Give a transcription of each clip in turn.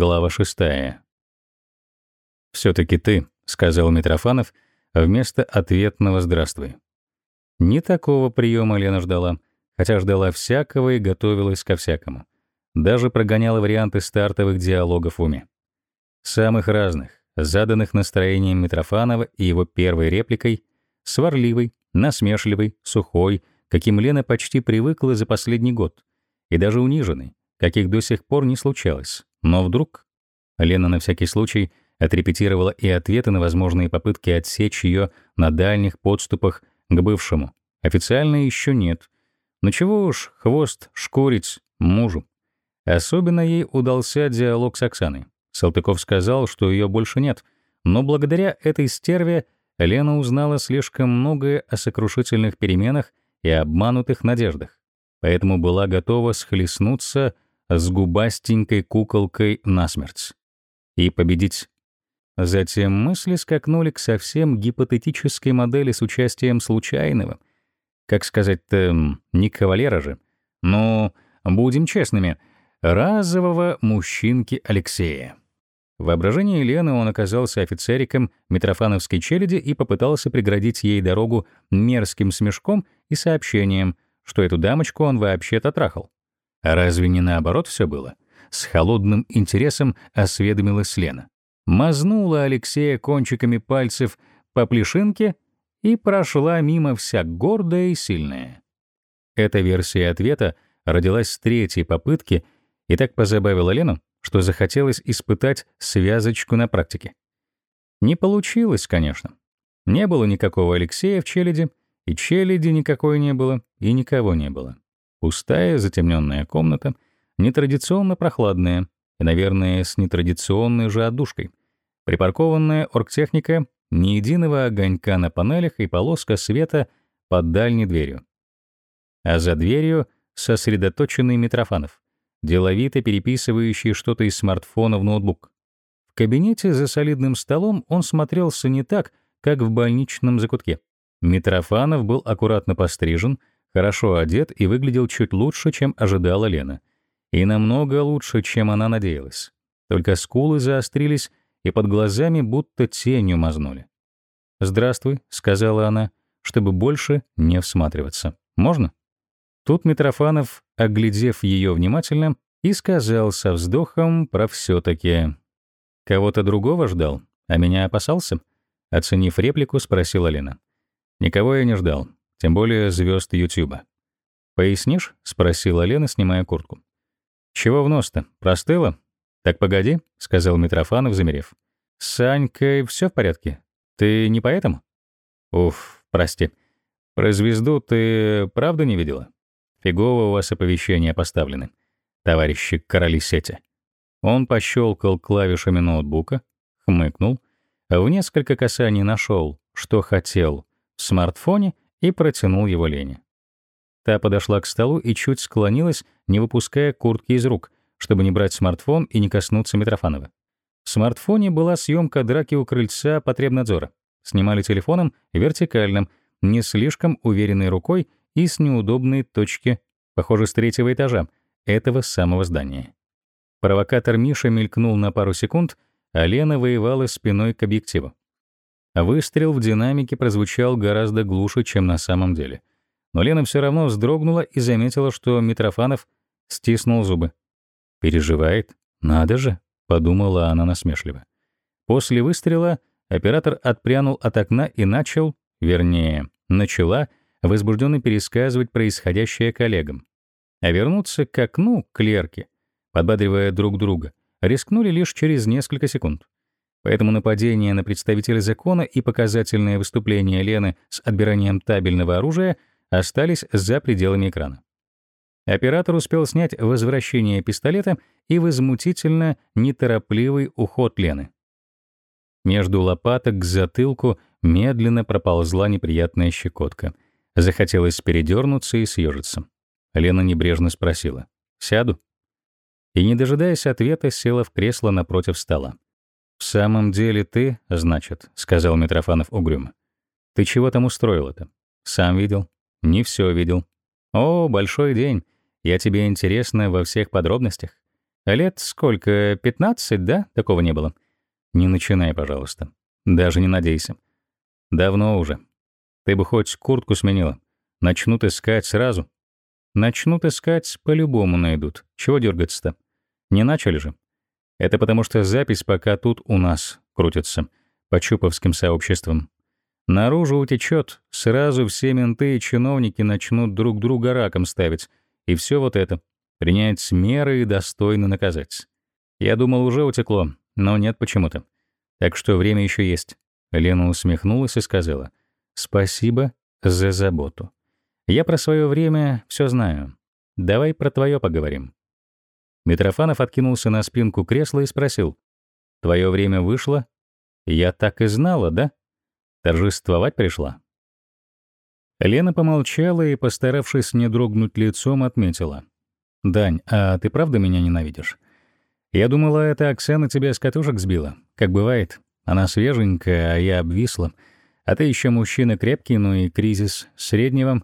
Глава шестая. все таки ты», — сказал Митрофанов вместо ответного «здравствуй». Не такого приема Лена ждала, хотя ждала всякого и готовилась ко всякому. Даже прогоняла варианты стартовых диалогов в уме. Самых разных, заданных настроением Митрофанова и его первой репликой, сварливой, насмешливой, сухой, каким Лена почти привыкла за последний год, и даже униженной, каких до сих пор не случалось. Но вдруг Лена на всякий случай отрепетировала и ответы на возможные попытки отсечь ее на дальних подступах к бывшему. Официально еще нет. Но чего уж хвост шкурить мужу. Особенно ей удался диалог с Оксаной. Салтыков сказал, что ее больше нет, но благодаря этой стерве Лена узнала слишком многое о сокрушительных переменах и обманутых надеждах, поэтому была готова схлестнуться с губастенькой куколкой насмерть. И победить. Затем мысли скакнули к совсем гипотетической модели с участием случайного. Как сказать-то, не кавалера же. Но, будем честными, разового мужчинки Алексея. В воображении Елены он оказался офицериком Митрофановской челяди и попытался преградить ей дорогу мерзким смешком и сообщением, что эту дамочку он вообще-то трахал. А разве не наоборот все было? С холодным интересом осведомилась Лена. Мазнула Алексея кончиками пальцев по плешинке и прошла мимо вся гордая и сильная. Эта версия ответа родилась с третьей попытки и так позабавила Лену, что захотелось испытать связочку на практике. Не получилось, конечно. Не было никакого Алексея в челяди, и челяди никакой не было, и никого не было. Пустая, затемненная комната, нетрадиционно прохладная и, наверное, с нетрадиционной же отдушкой. Припаркованная оргтехника, ни единого огонька на панелях и полоска света под дальней дверью. А за дверью сосредоточенный Митрофанов, деловито переписывающий что-то из смартфона в ноутбук. В кабинете за солидным столом он смотрелся не так, как в больничном закутке. Митрофанов был аккуратно пострижен, хорошо одет и выглядел чуть лучше, чем ожидала Лена. И намного лучше, чем она надеялась. Только скулы заострились, и под глазами будто тенью мазнули. «Здравствуй», — сказала она, чтобы больше не всматриваться. «Можно?» Тут Митрофанов, оглядев ее внимательно, и сказал со вздохом про все таки «Кого-то другого ждал, а меня опасался?» Оценив реплику, спросила Лена. «Никого я не ждал тем более звезд Ютуба. «Пояснишь?» — спросила Лена, снимая куртку. «Чего в нос-то? Простыла?» «Так погоди», — сказал Митрофанов, замерев. «С Санькой все в порядке? Ты не поэтому?» «Уф, прости. Про звезду ты правда не видела? Фигово у вас оповещения поставлены, товарищи короли сети». Он пощелкал клавишами ноутбука, хмыкнул, в несколько касаний нашел, что хотел в смартфоне и протянул его Лене. Та подошла к столу и чуть склонилась, не выпуская куртки из рук, чтобы не брать смартфон и не коснуться Митрофанова. В смартфоне была съемка драки у крыльца потребнадзора. Снимали телефоном вертикальным, не слишком уверенной рукой и с неудобной точки, похоже, с третьего этажа, этого самого здания. Провокатор Миша мелькнул на пару секунд, а Лена воевала спиной к объективу. Выстрел в динамике прозвучал гораздо глуше, чем на самом деле. Но Лена все равно вздрогнула и заметила, что Митрофанов стиснул зубы. «Переживает? Надо же!» — подумала она насмешливо. После выстрела оператор отпрянул от окна и начал, вернее, начала возбужденно пересказывать происходящее коллегам. А вернуться к окну клерки, подбадривая друг друга, рискнули лишь через несколько секунд. Поэтому нападение на представителя закона и показательное выступление Лены с отбиранием табельного оружия остались за пределами экрана. Оператор успел снять возвращение пистолета и возмутительно неторопливый уход Лены. Между лопаток к затылку медленно проползла неприятная щекотка. Захотелось передернуться и съежиться. Лена небрежно спросила: "Сяду?" И не дожидаясь ответа, села в кресло напротив стола. «В самом деле ты, значит», — сказал Митрофанов угрюмо. «Ты чего там устроил это? Сам видел? Не все видел. О, большой день. Я тебе интересна во всех подробностях. Лет сколько? 15, да? Такого не было. Не начинай, пожалуйста. Даже не надейся. Давно уже. Ты бы хоть куртку сменила. Начнут искать сразу. Начнут искать, по-любому найдут. Чего дергаться-то? Не начали же. Это потому что запись пока тут у нас крутится, по чуповским сообществам. Наружу утечет, сразу все менты и чиновники начнут друг друга раком ставить. И все вот это. Принять меры и достойно наказать. Я думал, уже утекло, но нет почему-то. Так что время еще есть. Лена усмехнулась и сказала, «Спасибо за заботу. Я про свое время все знаю. Давай про твое поговорим». Митрофанов откинулся на спинку кресла и спросил, «Твое время вышло?» «Я так и знала, да? Торжествовать пришла?» Лена помолчала и, постаравшись не дрогнуть лицом, отметила. «Дань, а ты правда меня ненавидишь? Я думала, это Оксана тебя с катушек сбила. Как бывает, она свеженькая, а я обвисла. А ты еще мужчина крепкий, ну и кризис среднего.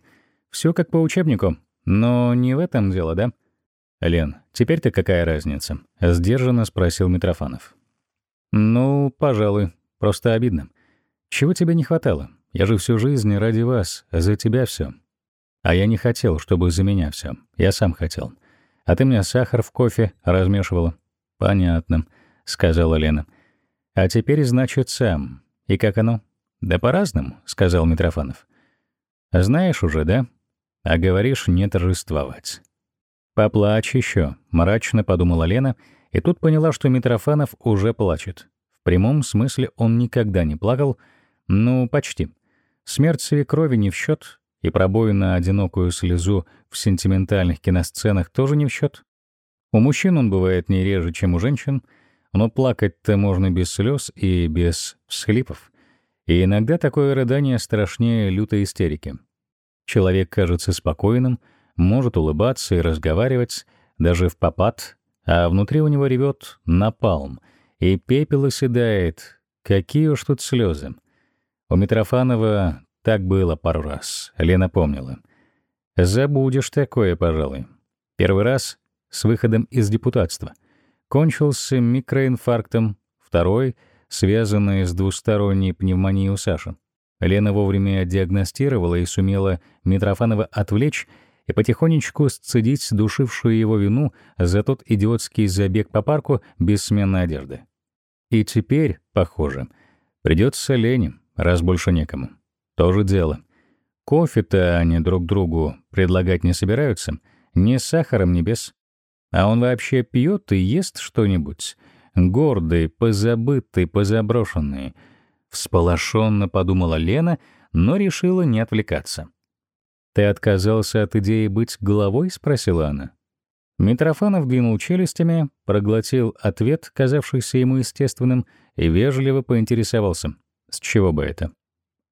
Все как по учебнику. Но не в этом дело, да?» «Лен, теперь-то какая разница?» — сдержанно спросил Митрофанов. «Ну, пожалуй, просто обидно. Чего тебе не хватало? Я же всю жизнь ради вас, за тебя все. А я не хотел, чтобы за меня все. Я сам хотел. А ты мне сахар в кофе размешивала». «Понятно», — сказала Лена. «А теперь, значит, сам. И как оно?» «Да по-разному», — сказал Митрофанов. «Знаешь уже, да? А говоришь не торжествовать». «Поплачь еще», — мрачно подумала Лена, и тут поняла, что Митрофанов уже плачет. В прямом смысле он никогда не плакал, ну, почти. Смерть свекрови не в счет, и пробои на одинокую слезу в сентиментальных киносценах тоже не в счет. У мужчин он бывает не реже, чем у женщин, но плакать-то можно без слез и без всхлипов. И иногда такое рыдание страшнее лютой истерики. Человек кажется спокойным, может улыбаться и разговаривать, даже в попад, а внутри у него ревет напалм, и пепел оседает. Какие уж тут слезы. У Митрофанова так было пару раз, Лена помнила. Забудешь такое, пожалуй. Первый раз с выходом из депутатства. Кончился микроинфарктом, второй — связанный с двусторонней пневмонией у Саши. Лена вовремя диагностировала и сумела Митрофанова отвлечь и потихонечку сцедить душившую его вину за тот идиотский забег по парку без сменной одежды. И теперь, похоже, придется Лене, раз больше некому. То же дело. Кофе-то они друг другу предлагать не собираются, ни сахаром, ни без. А он вообще пьет и ест что-нибудь. Гордый, позабытый, позаброшенный. Всполошенно подумала Лена, но решила не отвлекаться. «Ты отказался от идеи быть головой?» — спросила она. Митрофанов двинул челюстями, проглотил ответ, казавшийся ему естественным, и вежливо поинтересовался. «С чего бы это?»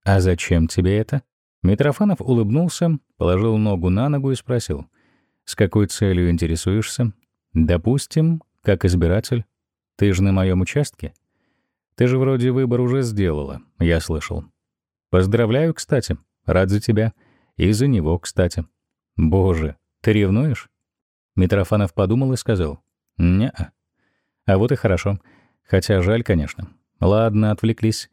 «А зачем тебе это?» Митрофанов улыбнулся, положил ногу на ногу и спросил. «С какой целью интересуешься?» «Допустим, как избиратель. Ты же на моем участке. Ты же вроде выбор уже сделала, я слышал. Поздравляю, кстати. Рад за тебя. И за него, кстати. Боже, ты ревнуешь? Митрофанов подумал и сказал. не -а. а вот и хорошо. Хотя жаль, конечно. Ладно, отвлеклись.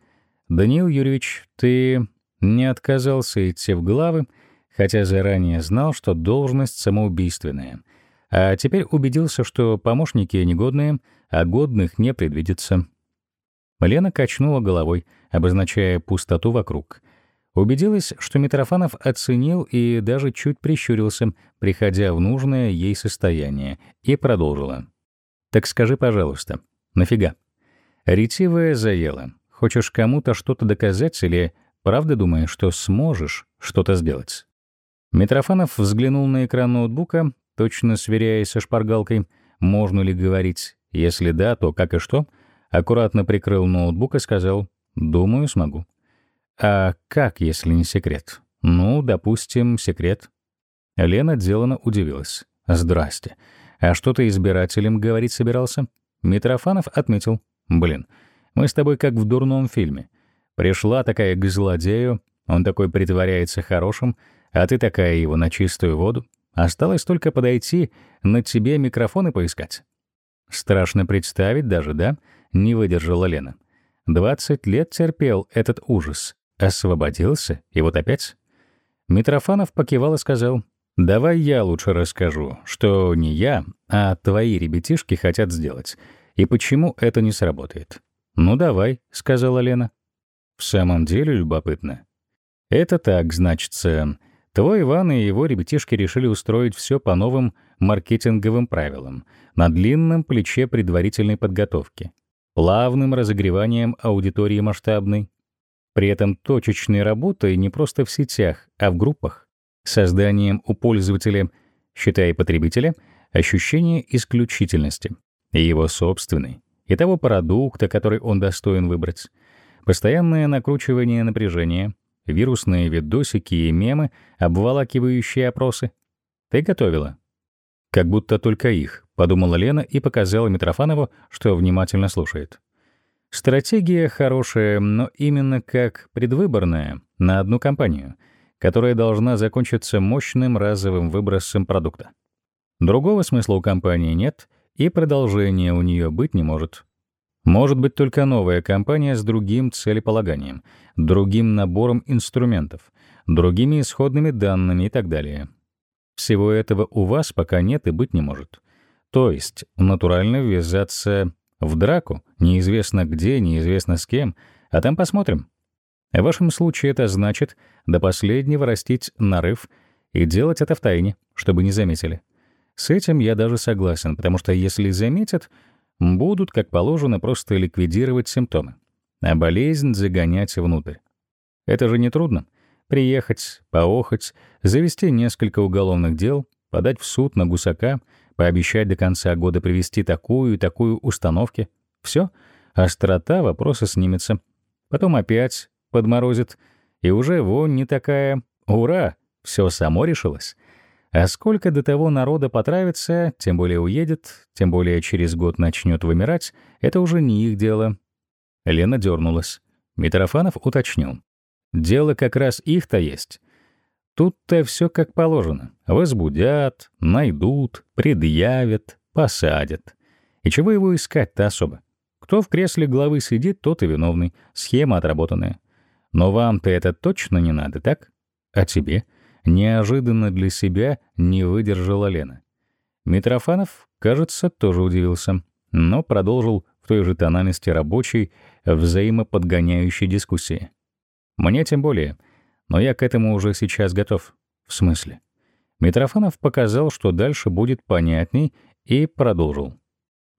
Даниил Юрьевич, ты не отказался идти в главы, хотя заранее знал, что должность самоубийственная. А теперь убедился, что помощники негодные, а годных не предвидится. Лена качнула головой, обозначая пустоту вокруг — Убедилась, что Митрофанов оценил и даже чуть прищурился, приходя в нужное ей состояние, и продолжила. «Так скажи, пожалуйста, нафига? Ретивая заела. Хочешь кому-то что-то доказать или правда думаешь, что сможешь что-то сделать?» Митрофанов взглянул на экран ноутбука, точно сверяясь со шпаргалкой, можно ли говорить. Если да, то как и что. Аккуратно прикрыл ноутбук и сказал «Думаю, смогу». А как, если не секрет? Ну, допустим, секрет. Лена делано удивилась. Здрасте. А что ты избирателям говорить собирался? Митрофанов отметил. Блин, мы с тобой как в дурном фильме. Пришла такая к злодею, он такой притворяется хорошим, а ты такая его на чистую воду. Осталось только подойти, на тебе микрофоны поискать. Страшно представить даже, да? Не выдержала Лена. Двадцать лет терпел этот ужас. Освободился, и вот опять. Митрофанов покивал и сказал, «Давай я лучше расскажу, что не я, а твои ребятишки хотят сделать, и почему это не сработает». «Ну давай», — сказала Лена. «В самом деле любопытно». «Это так, значится, твой Иван и его ребятишки решили устроить все по новым маркетинговым правилам, на длинном плече предварительной подготовки, плавным разогреванием аудитории масштабной, при этом точечной работой не просто в сетях, а в группах, созданием у пользователя, считая потребителя, ощущения исключительности, его собственной, и того продукта, который он достоин выбрать, постоянное накручивание напряжения, вирусные видосики и мемы, обволакивающие опросы. Ты готовила? Как будто только их, подумала Лена и показала Митрофанову, что внимательно слушает. Стратегия хорошая, но именно как предвыборная на одну компанию, которая должна закончиться мощным разовым выбросом продукта. Другого смысла у компании нет, и продолжения у нее быть не может. Может быть только новая компания с другим целеполаганием, другим набором инструментов, другими исходными данными и так далее. Всего этого у вас пока нет и быть не может. То есть натурально ввязаться в драку, неизвестно где, неизвестно с кем, а там посмотрим. В вашем случае это значит до последнего растить нарыв и делать это в тайне, чтобы не заметили. С этим я даже согласен, потому что если заметят, будут, как положено, просто ликвидировать симптомы, а болезнь загонять внутрь. Это же не трудно. Приехать, поохать, завести несколько уголовных дел, подать в суд на гусака, пообещать до конца года привести такую и такую установки. Все, острота вопроса снимется. Потом опять подморозит, и уже вон не такая «Ура! Все само решилось!» А сколько до того народа потравится, тем более уедет, тем более через год начнет вымирать, это уже не их дело. Лена дернулась. Митрофанов уточнил. Дело как раз их-то есть. Тут-то все как положено. Возбудят, найдут, предъявят, посадят. И чего его искать-то особо? Кто в кресле главы сидит, тот и виновный. Схема отработанная. Но вам-то это точно не надо, так? А тебе? Неожиданно для себя не выдержала Лена. Митрофанов, кажется, тоже удивился, но продолжил в той же тональности рабочей, взаимоподгоняющей дискуссии. Мне тем более, но я к этому уже сейчас готов. В смысле? Митрофанов показал, что дальше будет понятней, и продолжил.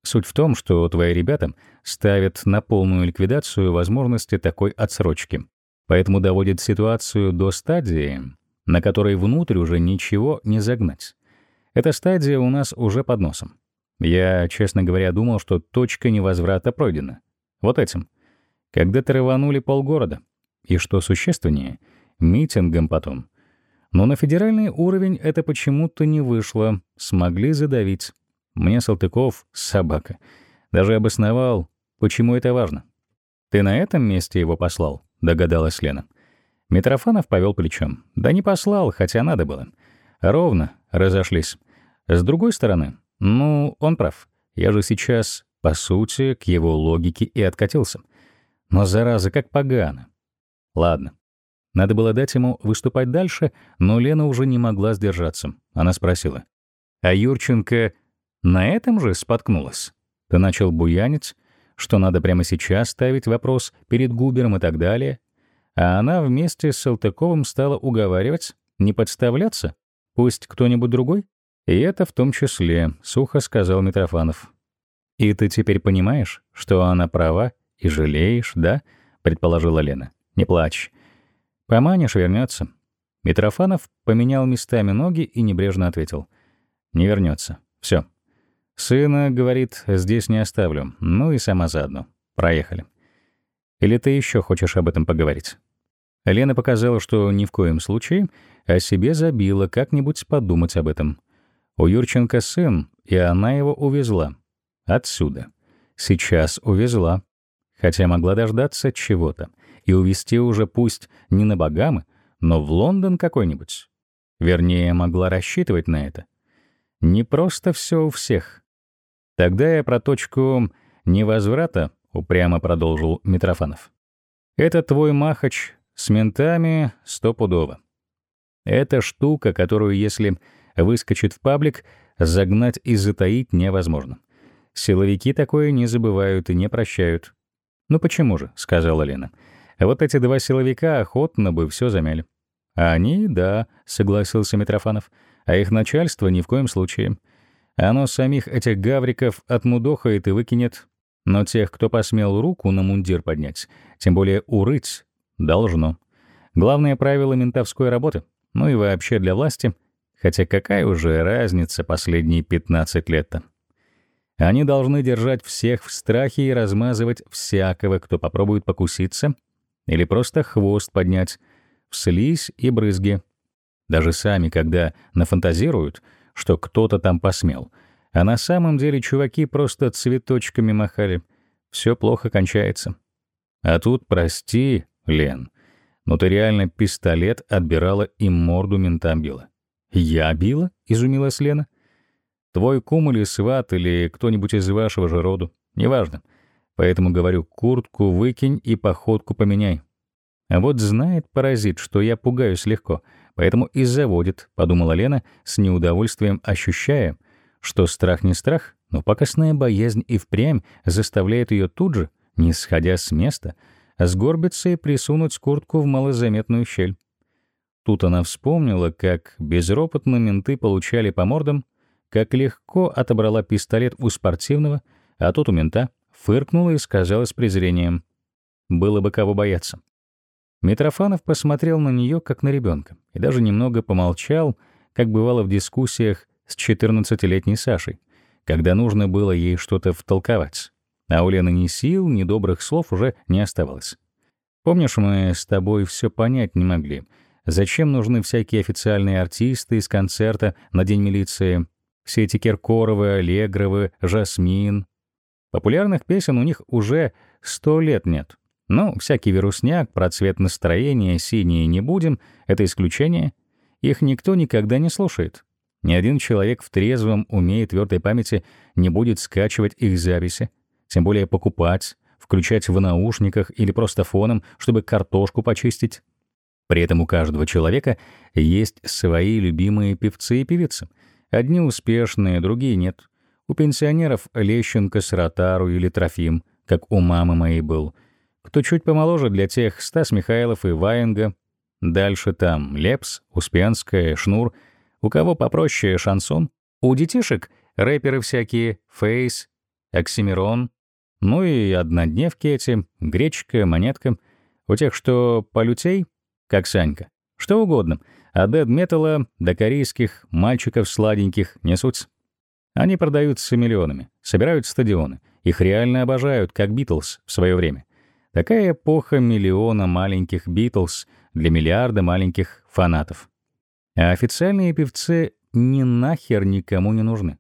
Суть в том, что твои ребята ставят на полную ликвидацию возможности такой отсрочки, поэтому доводят ситуацию до стадии, на которой внутрь уже ничего не загнать. Эта стадия у нас уже под носом. Я, честно говоря, думал, что точка невозврата пройдена. Вот этим. Когда-то рванули полгорода — и что существеннее, митингом потом. Но на федеральный уровень это почему-то не вышло, смогли задавить. Мне Салтыков — собака. Даже обосновал, почему это важно. «Ты на этом месте его послал?» — догадалась Лена. Митрофанов повел плечом. «Да не послал, хотя надо было. Ровно разошлись. С другой стороны, ну, он прав. Я же сейчас, по сути, к его логике и откатился. Но, зараза, как погано. Ладно. Надо было дать ему выступать дальше, но Лена уже не могла сдержаться. Она спросила. «А Юрченко на этом же споткнулась? Ты начал буянить, что надо прямо сейчас ставить вопрос перед Губером и так далее, а она вместе с Салтыковым стала уговаривать не подставляться, пусть кто-нибудь другой? И это в том числе, — сухо сказал Митрофанов. «И ты теперь понимаешь, что она права и жалеешь, да?» — предположила Лена. Не плачь. Поманишь, вернется. Митрофанов поменял местами ноги и небрежно ответил. Не вернется. Все. Сына, говорит, здесь не оставлю. Ну и сама заодно. Проехали. Или ты еще хочешь об этом поговорить? Лена показала, что ни в коем случае, о себе забила как-нибудь подумать об этом. У Юрченко сын, и она его увезла. Отсюда. Сейчас увезла. Хотя могла дождаться чего-то и увезти уже пусть не на Багамы, но в Лондон какой-нибудь. Вернее, могла рассчитывать на это. Не просто все у всех. Тогда я про точку невозврата упрямо продолжил Митрофанов. Это твой махач с ментами стопудово. Это штука, которую, если выскочит в паблик, загнать и затаить невозможно. Силовики такое не забывают и не прощают. «Ну почему же?» — сказала Лена. «Вот эти два силовика охотно бы все замяли». «А они — да», — согласился Митрофанов. «А их начальство ни в коем случае. Оно самих этих гавриков отмудохает и выкинет. Но тех, кто посмел руку на мундир поднять, тем более урыть, должно. Главное правило ментовской работы, ну и вообще для власти, хотя какая уже разница последние 15 лет-то. Они должны держать всех в страхе и размазывать всякого, кто попробует покуситься или просто хвост поднять, в слизь и брызги. Даже сами, когда нафантазируют, что кто-то там посмел — а на самом деле чуваки просто цветочками махали. Все плохо кончается. А тут, прости, Лен, но ты реально пистолет отбирала и морду ментам била. «Я била?» — изумилась Лена. «Твой кум или сват, или кто-нибудь из вашего же роду. Неважно. Поэтому говорю, куртку выкинь и походку поменяй. А вот знает паразит, что я пугаюсь легко, поэтому и заводит», — подумала Лена, с неудовольствием ощущая, что страх не страх, но покосная боязнь и впрямь заставляет ее тут же, не сходя с места, сгорбиться и присунуть куртку в малозаметную щель. Тут она вспомнила, как безропотно менты получали по мордам, как легко отобрала пистолет у спортивного, а тот у мента фыркнула и сказала с презрением. Было бы кого бояться. Митрофанов посмотрел на нее как на ребенка и даже немного помолчал, как бывало в дискуссиях с 14-летней Сашей, когда нужно было ей что-то втолковать. А у Лены ни сил, ни добрых слов уже не оставалось. Помнишь, мы с тобой все понять не могли. Зачем нужны всякие официальные артисты из концерта на День милиции? Все эти Киркоровы, Аллегровы, Жасмин. Популярных песен у них уже сто лет нет. Ну, всякий вирусняк, про цвет настроения, синие не будем, это исключение. Их никто никогда не слушает. Ни один человек в трезвом уме и твердой памяти не будет скачивать их записи, тем более покупать, включать в наушниках или просто фоном, чтобы картошку почистить. При этом у каждого человека есть свои любимые певцы и певицы. Одни успешные, другие нет. У пенсионеров Лещенко с Ротару или Трофим, как у мамы моей был. Кто чуть помоложе для тех Стас Михайлов и Ваенга. Дальше там Лепс, Успенская, Шнур — у кого попроще шансон, у детишек рэперы всякие, Фейс, Оксимирон, ну и однодневки эти, гречка, монетка. У тех, что полютей, как Санька, что угодно, а дед-металла до корейских мальчиков сладеньких несутся. Они продаются миллионами, собирают стадионы, их реально обожают, как Битлз в свое время. Такая эпоха миллиона маленьких Битлз для миллиарда маленьких фанатов. А официальные певцы ни нахер никому не нужны.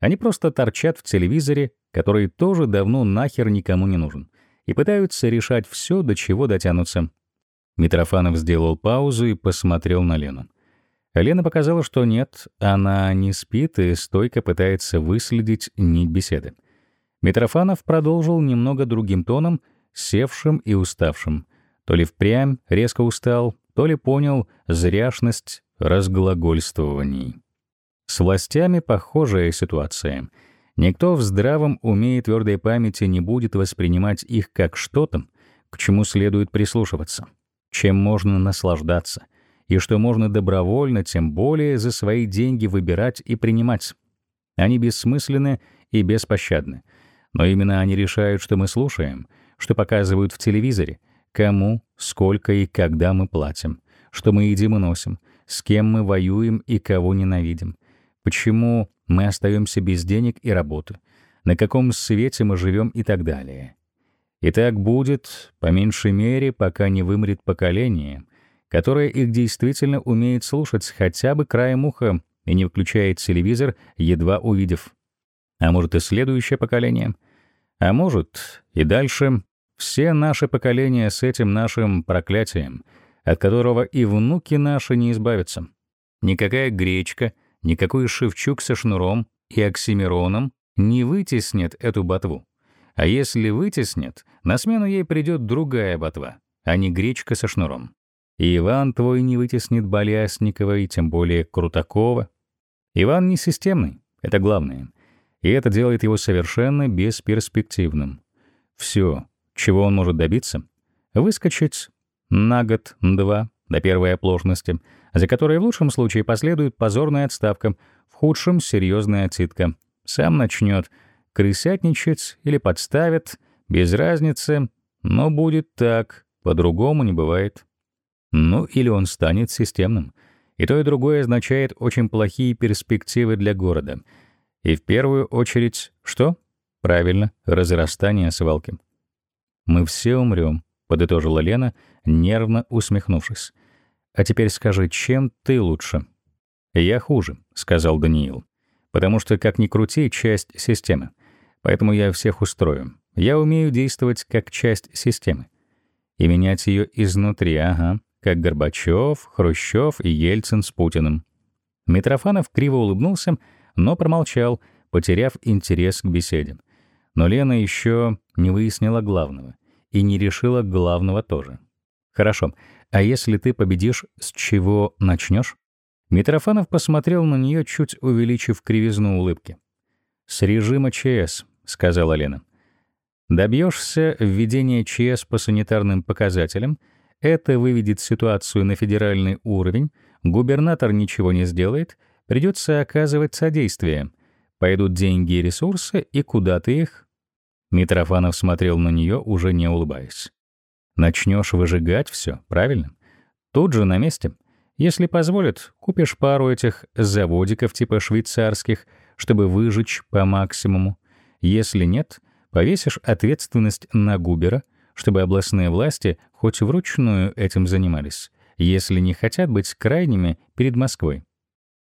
Они просто торчат в телевизоре, который тоже давно нахер никому не нужен, и пытаются решать все, до чего дотянутся. Митрофанов сделал паузу и посмотрел на Лену. Лена показала, что нет, она не спит и стойко пытается выследить нить беседы. Митрофанов продолжил немного другим тоном, севшим и уставшим. То ли впрямь резко устал, то ли понял зряшность разглагольствований. С властями похожая ситуация. Никто в здравом уме и твердой памяти не будет воспринимать их как что-то, к чему следует прислушиваться, чем можно наслаждаться, и что можно добровольно, тем более за свои деньги выбирать и принимать. Они бессмысленны и беспощадны. Но именно они решают, что мы слушаем, что показывают в телевизоре, кому, сколько и когда мы платим, что мы едим и носим — с кем мы воюем и кого ненавидим, почему мы остаемся без денег и работы, на каком свете мы живем и так далее. И так будет, по меньшей мере, пока не вымрет поколение, которое их действительно умеет слушать хотя бы краем уха и не включает телевизор, едва увидев. А может и следующее поколение. А может и дальше все наши поколения с этим нашим проклятием — от которого и внуки наши не избавятся. Никакая гречка, никакой Шевчук со шнуром и оксимироном не вытеснит эту ботву. А если вытеснит, на смену ей придет другая ботва, а не гречка со шнуром. И Иван твой не вытеснит Болясникова и тем более Крутакова. Иван не системный, это главное. И это делает его совершенно бесперспективным. Все, чего он может добиться — выскочить на год-два до первой оплошности, за которой в лучшем случае последует позорная отставка, в худшем — серьезная отсидка. Сам начнет крысятничать или подставит, без разницы, но будет так, по-другому не бывает. Ну, или он станет системным. И то, и другое означает очень плохие перспективы для города. И в первую очередь что? Правильно, разрастание свалки. «Мы все умрем», — подытожила Лена, нервно усмехнувшись. «А теперь скажи, чем ты лучше?» «Я хуже», — сказал Даниил. «Потому что, как ни крути, часть системы. Поэтому я всех устрою. Я умею действовать как часть системы. И менять ее изнутри, ага как Горбачев, Хрущев и Ельцин с Путиным. Митрофанов криво улыбнулся, но промолчал, потеряв интерес к беседе. Но Лена еще не выяснила главного и не решила главного тоже. «Хорошо, а если ты победишь, с чего начнешь? Митрофанов посмотрел на нее, чуть увеличив кривизну улыбки. «С режима ЧС», — сказала Лена. «Добьешься введения ЧС по санитарным показателям — это выведет ситуацию на федеральный уровень, губернатор ничего не сделает, придется оказывать содействие. Пойдут деньги и ресурсы, и куда ты их? Митрофанов смотрел на нее, уже не улыбаясь. Начнешь выжигать все, правильно? Тут же на месте. Если позволят, купишь пару этих заводиков типа швейцарских, чтобы выжечь по максимуму. Если нет, повесишь ответственность на Губера, чтобы областные власти хоть вручную этим занимались, если не хотят быть крайними перед Москвой.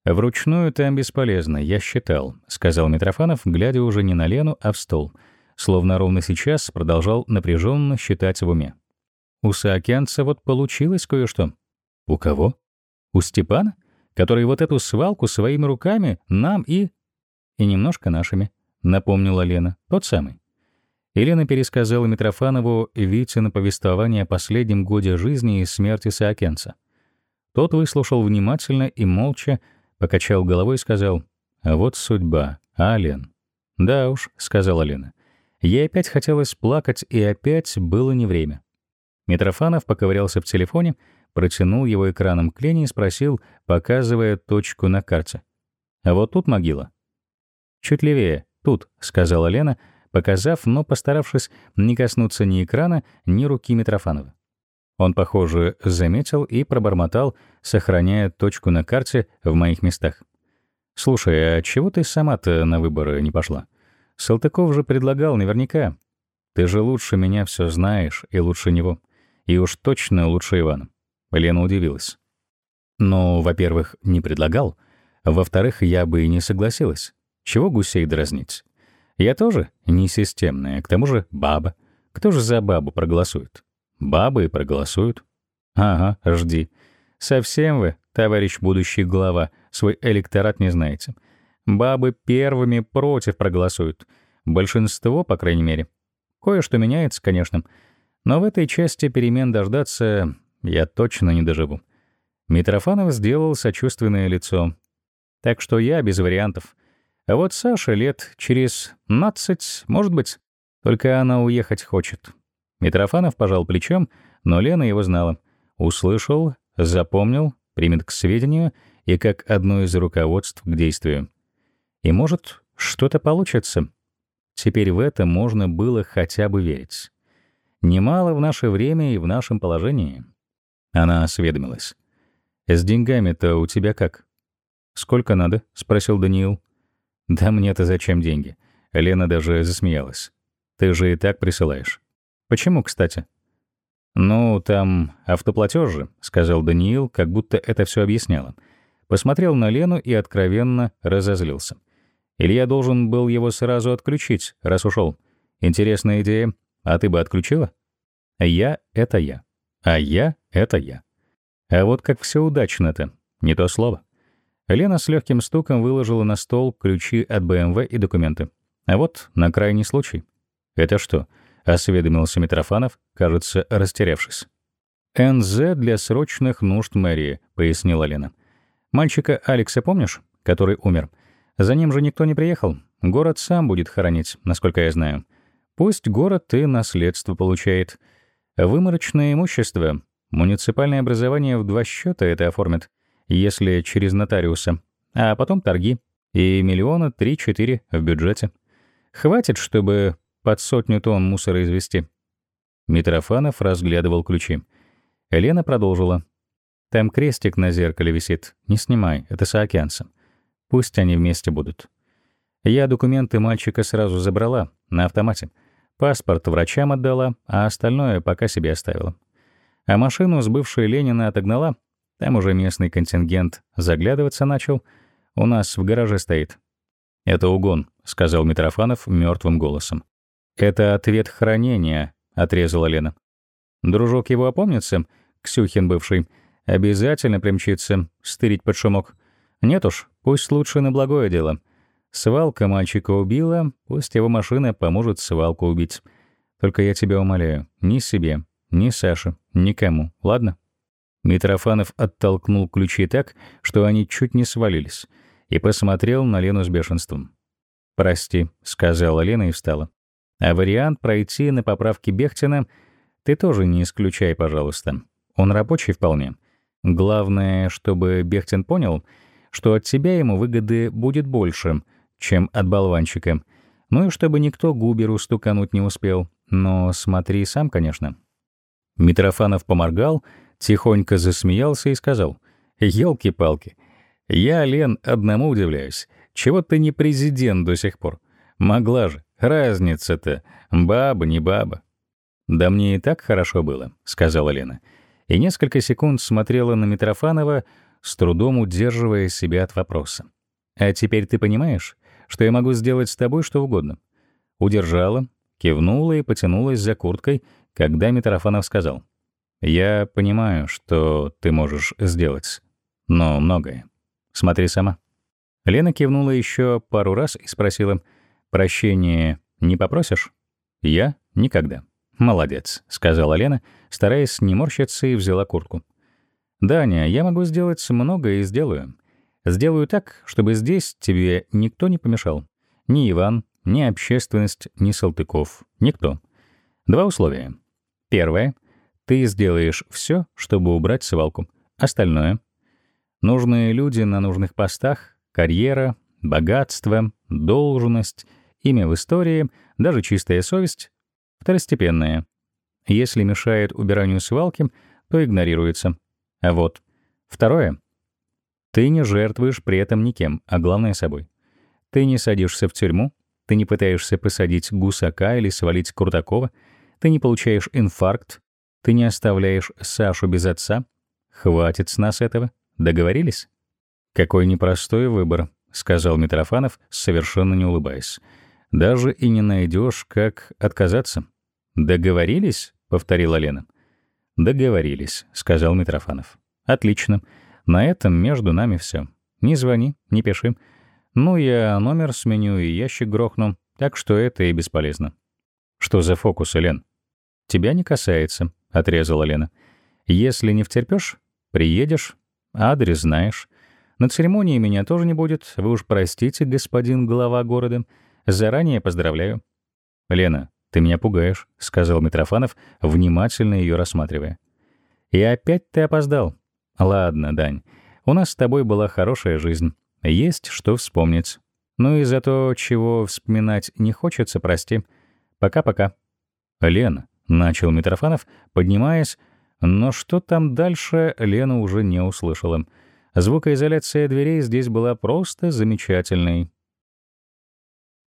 «Вручную там бесполезно, я считал», — сказал Митрофанов, глядя уже не на Лену, а в стол, словно ровно сейчас продолжал напряженно считать в уме. «У Саакянца вот получилось кое-что». «У кого?» «У Степана, который вот эту свалку своими руками нам и...» «И немножко нашими», — напомнила Лена, тот самый. Елена пересказала Митрофанову Витина повествование о последнем годе жизни и смерти Саакенца. Тот выслушал внимательно и молча, покачал головой и сказал, «А вот судьба, а, Лен?» «Да уж», — сказала Лена. Ей опять хотелось плакать, и опять было не время. Митрофанов поковырялся в телефоне, протянул его экраном к Лене и спросил, показывая точку на карте. «А вот тут могила?» «Чуть левее, тут», — сказала Лена, — показав, но постаравшись не коснуться ни экрана, ни руки Митрофанова. Он, похоже, заметил и пробормотал, сохраняя точку на карте в моих местах. «Слушай, а чего ты сама-то на выборы не пошла? Салтыков же предлагал наверняка. Ты же лучше меня все знаешь и лучше него. И уж точно лучше Ивана». Лена удивилась. «Ну, во-первых, не предлагал. Во-вторых, я бы и не согласилась. Чего гусей дразнить? Я тоже несистемная, к тому же баба. Кто же за бабу проголосует? Бабы и проголосуют. Ага, жди. Совсем вы, товарищ будущий глава, свой электорат не знаете. Бабы первыми против проголосуют. Большинство, по крайней мере. Кое-что меняется, конечно. Но в этой части перемен дождаться я точно не доживу. Митрофанов сделал сочувственное лицо. Так что я без вариантов — а вот Саша лет через 15, может быть, только она уехать хочет. Митрофанов пожал плечом, но Лена его знала. Услышал, запомнил, примет к сведению и как одно из руководств к действию. И может, что-то получится. Теперь в это можно было хотя бы верить. Немало в наше время и в нашем положении. Она осведомилась. «С деньгами-то у тебя как?» «Сколько надо?» — спросил Даниил. «Да мне-то зачем деньги?» Лена даже засмеялась. «Ты же и так присылаешь». «Почему, кстати?» «Ну, там автоплатеж же», — сказал Даниил, как будто это все объясняло. Посмотрел на Лену и откровенно разозлился. Илья должен был его сразу отключить, раз ушел. Интересная идея. А ты бы отключила? Я — это я. А я — это я. А вот как все удачно-то. Не то слово. Лена с легким стуком выложила на стол ключи от БМВ и документы. А вот на крайний случай. Это что? Осведомился Митрофанов, кажется, растерявшись. «НЗ для срочных нужд мэрии», — пояснила Лена. «Мальчика Алекса помнишь, который умер? За ним же никто не приехал. Город сам будет хоронить, насколько я знаю. Пусть город и наследство получает. Выморочное имущество. Муниципальное образование в два счета это оформит, если через нотариуса. А потом торги. И миллиона три-четыре в бюджете. Хватит, чтобы под сотню тонн мусора извести. Митрофанов разглядывал ключи. Елена продолжила. «Там крестик на зеркале висит. Не снимай, это соокеанцем. Пусть они вместе будут». Я документы мальчика сразу забрала, на автомате. Паспорт врачам отдала, а остальное пока себе оставила. А машину с бывшей Ленина отогнала. Там уже местный контингент заглядываться начал. У нас в гараже стоит. «Это угон», — сказал Митрофанов мертвым голосом. «Это ответ хранения», — отрезала Лена. Дружок его опомнится, Ксюхин бывший, обязательно примчится, стырить под шумок. Нет уж, пусть лучше на благое дело. Свалка мальчика убила, пусть его машина поможет свалку убить. Только я тебя умоляю, ни себе, ни Саше, никому, ладно?» Митрофанов оттолкнул ключи так, что они чуть не свалились, и посмотрел на Лену с бешенством. «Прости», — сказала Лена и встала. «А вариант пройти на поправки Бехтина ты тоже не исключай, пожалуйста. Он рабочий вполне. Главное, чтобы Бехтин понял, что от тебя ему выгоды будет больше, чем от болванчика. Ну и чтобы никто Губеру стукануть не успел. Но смотри сам, конечно». Митрофанов поморгал, тихонько засмеялся и сказал, «Елки-палки, я, Лен, одному удивляюсь. Чего ты не президент до сих пор? Могла же. Разница-то. Баба, не баба. «Да мне и так хорошо было», — сказала Лена. И несколько секунд смотрела на Митрофанова, с трудом удерживая себя от вопроса. «А теперь ты понимаешь, что я могу сделать с тобой что угодно?» Удержала, кивнула и потянулась за курткой, когда Митрофанов сказал. «Я понимаю, что ты можешь сделать, но многое. Смотри сама». Лена кивнула еще пару раз и спросила, «Прощение не попросишь?» «Я? Никогда». «Молодец», — сказала Лена, стараясь не морщиться, и взяла куртку. «Даня, я могу сделать многое и сделаю. Сделаю так, чтобы здесь тебе никто не помешал. Ни Иван, ни общественность, ни Салтыков. Никто. Два условия. Первое. Ты сделаешь все, чтобы убрать свалку. Остальное. Нужные люди на нужных постах, карьера, богатство, должность, имя в истории, даже чистая совесть Второстепенное. Если мешает убиранию свалки, то игнорируется. А вот второе. Ты не жертвуешь при этом никем, а главное — собой. Ты не садишься в тюрьму, ты не пытаешься посадить гусака или свалить Крутакова, ты не получаешь инфаркт, ты не оставляешь Сашу без отца. Хватит с нас этого. Договорились? Какой непростой выбор, — сказал Митрофанов, совершенно не улыбаясь. Даже и не найдешь, как отказаться. «Договорились?» — повторила Лена. «Договорились», — сказал Митрофанов. «Отлично. На этом между нами все. Не звони, не пиши. Ну, я номер сменю и ящик грохну, так что это и бесполезно». «Что за фокус, Лен?» «Тебя не касается», — отрезала Лена. «Если не втерпёшь, приедешь, адрес знаешь. На церемонии меня тоже не будет, вы уж простите, господин глава города. Заранее поздравляю». «Лена, ты меня пугаешь», — сказал Митрофанов, внимательно ее рассматривая. «И опять ты опоздал. Ладно, Дань, у нас с тобой была хорошая жизнь. Есть что вспомнить. Ну и за то, чего вспоминать не хочется, прости. Пока-пока». «Лена», — начал Митрофанов, поднимаясь, но что там дальше, Лена уже не услышала. Звукоизоляция дверей здесь была просто замечательной.